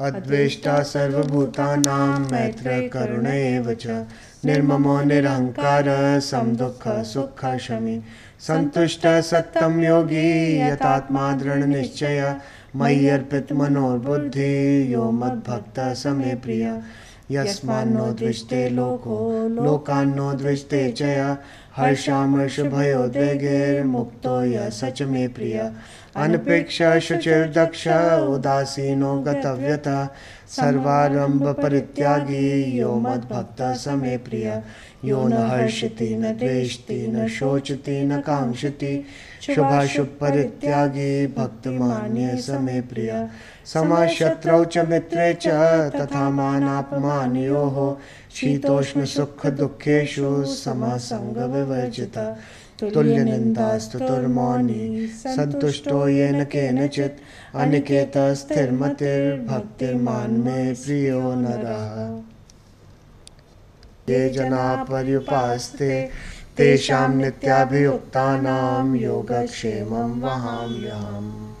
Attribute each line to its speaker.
Speaker 1: अद्वेष्टा सर्वभूतानां मैत्र करुण एव च निर्ममो निरहङ्कार सुख, शमि। सन्तुष्ट सत्तं योगी यतात्मा दृढनिश्चय मयि अर्पित मनोर्बुद्धि यो मद्भक्तः समे प्रिय। यस्मान्नो दृष्टे लोको, लोकान्नो दृष्टे च य हर्षामर्षभयोद्वेगैर्मुक्तो य स च मे प्रिय। अनपेक्ष शुचिर्दक्ष उदासीनो गतव्यता। सर्वारंभ परित्यागी यो मद्भक्तः स मे प्रिय। यो न हर्षति, न द्वेष्टि, न शोचति, न कांक्षति शुभाशुभ परित्यागी भक्तमान्य स मे प्रिय। समशत्रौ च मित्रे च तथा शीतोष्ण सुख दुःखेषु समसङ्गविवर्जितः तुल्यनिन्दास्तुतिर्मौनी सन्तुष्टो येन केनचित् अनिकेतस्थिर्मतिर्भक्तिर्मान्मे प्रियो नरः। ये जना पर्युपास्ते तेषां नित्याभियुक्तानां योगक्षेमं वहाम्यहम्।